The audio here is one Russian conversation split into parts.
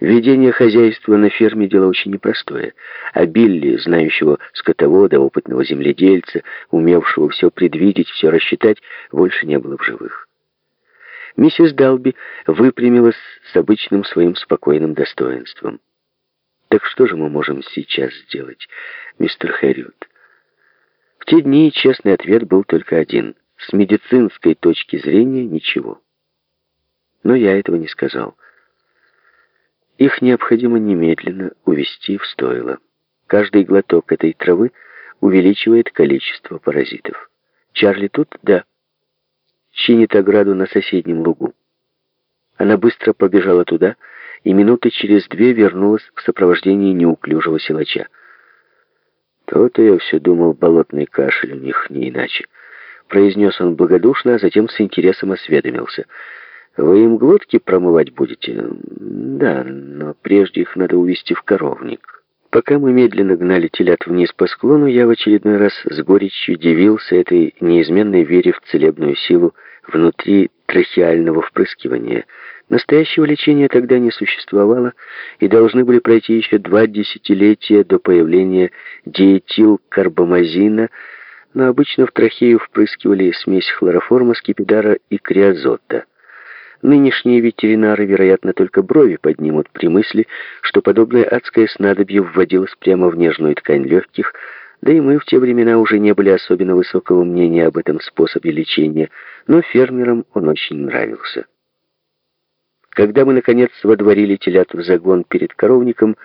Ведение хозяйства на ферме – дело очень непростое, а Билли, знающего скотовода, опытного земледельца, умевшего все предвидеть, все рассчитать, больше не было в живых. Миссис Далби выпрямилась с обычным своим спокойным достоинством. «Так что же мы можем сейчас сделать, мистер Хэрриот?» В те дни честный ответ был только один. С медицинской точки зрения – ничего. Но я этого не сказал. Их необходимо немедленно увести в стойло. Каждый глоток этой травы увеличивает количество паразитов. Чарли тут? Да. Чинит ограду на соседнем лугу. Она быстро побежала туда и минуты через две вернулась в сопровождении неуклюжего силача. То-то я все думал, болотный кашель у них не иначе. Произнес он благодушно, а затем с интересом осведомился — вы им глотки промывать будете? Да, но прежде их надо увести в коровник. Пока мы медленно гнали телят вниз по склону, я в очередной раз с горечью дивился этой неизменной вере в целебную силу внутри трахеального впрыскивания. Настоящего лечения тогда не существовало, и должны были пройти еще два десятилетия до появления диэтилкарбамазина, но обычно в трахею впрыскивали смесь хлороформа, скипидара и криозота. Нынешние ветеринары, вероятно, только брови поднимут при мысли, что подобное адское снадобье вводилось прямо в нежную ткань легких, да и мы в те времена уже не были особенно высокого мнения об этом способе лечения, но фермерам он очень нравился. Когда мы, наконец, водворили телят в загон перед коровником,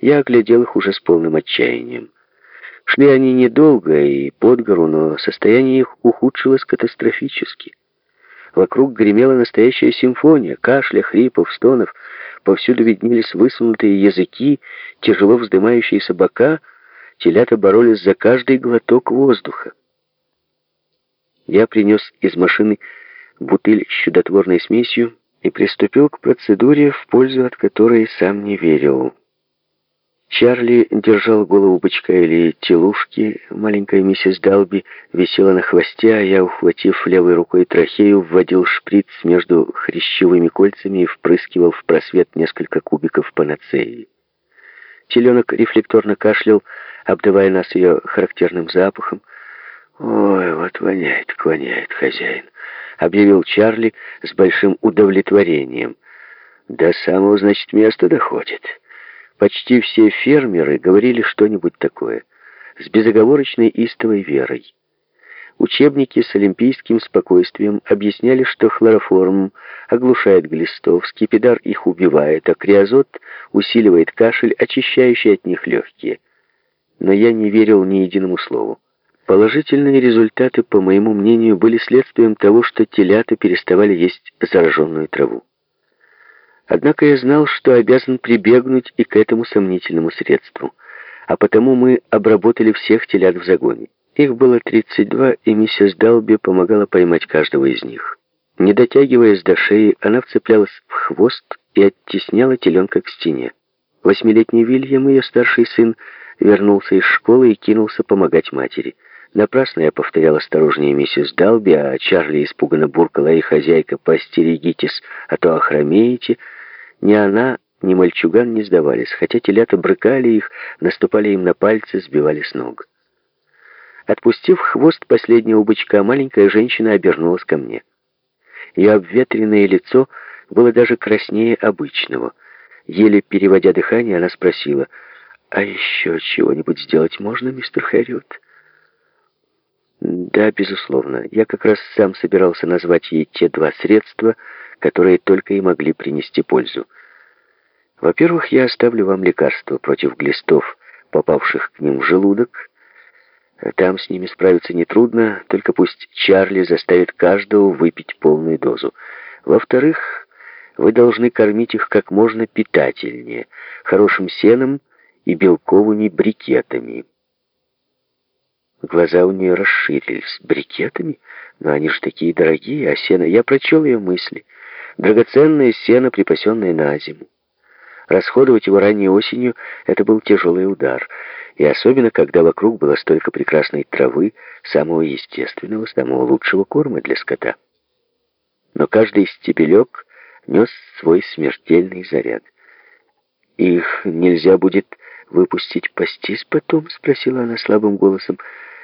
я оглядел их уже с полным отчаянием. Шли они недолго и под гору, но состояние их ухудшилось катастрофически. Вокруг гремела настоящая симфония, кашля, хрипов, стонов. Повсюду виднелись высунутые языки, тяжело вздымающиеся бока. Телята боролись за каждый глоток воздуха. Я принес из машины бутыль с чудотворной смесью и приступил к процедуре, в пользу от которой сам не верил. Чарли держал голову бычка или телушки. Маленькая миссис Далби висела на хвосте, а я, ухватив левой рукой трахею, вводил шприц между хрящевыми кольцами и впрыскивал в просвет несколько кубиков панацеи. Теленок рефлекторно кашлял, обдавая нас ее характерным запахом. «Ой, вот воняет, воняет хозяин», — объявил Чарли с большим удовлетворением. «До самого, значит, места доходит». Почти все фермеры говорили что-нибудь такое, с безоговорочной истовой верой. Учебники с олимпийским спокойствием объясняли, что хлороформ оглушает глистов, скипидар их убивает, а криозот усиливает кашель, очищающий от них легкие. Но я не верил ни единому слову. Положительные результаты, по моему мнению, были следствием того, что телята переставали есть зараженную траву. Однако я знал, что обязан прибегнуть и к этому сомнительному средству, а потому мы обработали всех телят в загоне. Их было 32, и миссис Далби помогала поймать каждого из них. Не дотягиваясь до шеи, она вцеплялась в хвост и оттесняла теленка к стене. Восьмилетний Вильям, ее старший сын, вернулся из школы и кинулся помогать матери. Напрасно я повторял осторожнее миссис Далби, а Чарли испуганно буркала и хозяйка «Постерегитесь, а то охромеете», ни она, ни мальчуган не сдавались, хотя телята брыкали их, наступали им на пальцы, сбивали с ног. Отпустив хвост последнего бычка, маленькая женщина обернулась ко мне. Ее обветренное лицо было даже краснее обычного. Еле переводя дыхание, она спросила, «А еще чего-нибудь сделать можно, мистер Хэрриот?» «Да, безусловно. Я как раз сам собирался назвать ей те два средства, которые только и могли принести пользу. Во-первых, я оставлю вам лекарство против глистов, попавших к ним в желудок. Там с ними справиться нетрудно, только пусть Чарли заставит каждого выпить полную дозу. Во-вторых, вы должны кормить их как можно питательнее, хорошим сеном и белковыми брикетами. Глаза у нее расширились. Брикетами? Но они же такие дорогие, а сено... Я прочел ее мысли. Драгоценное сено, припасенное на зиму. Расходовать его ранней осенью — это был тяжелый удар, и особенно, когда вокруг было столько прекрасной травы, самого естественного, самого лучшего корма для скота. Но каждый стебелек нес свой смертельный заряд. их нельзя будет выпустить пастись потом?» — спросила она слабым голосом.